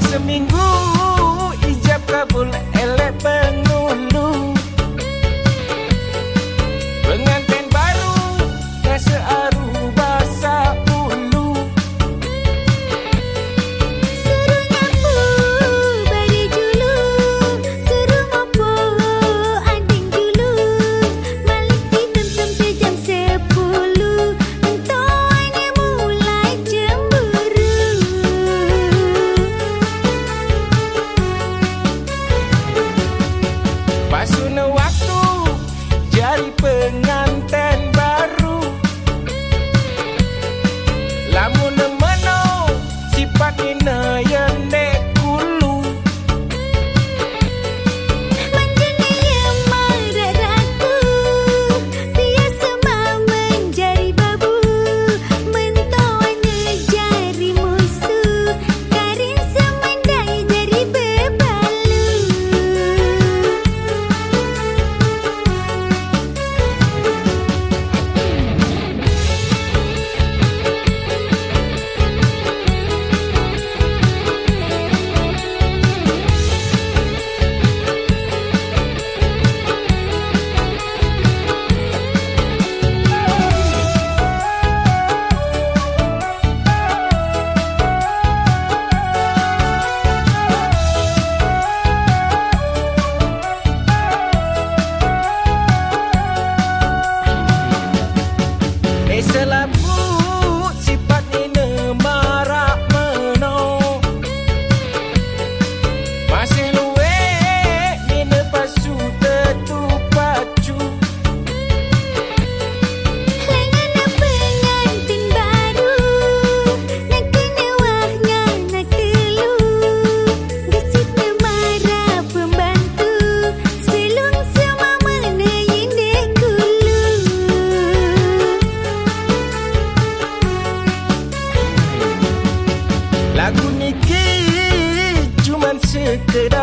Seminggu connected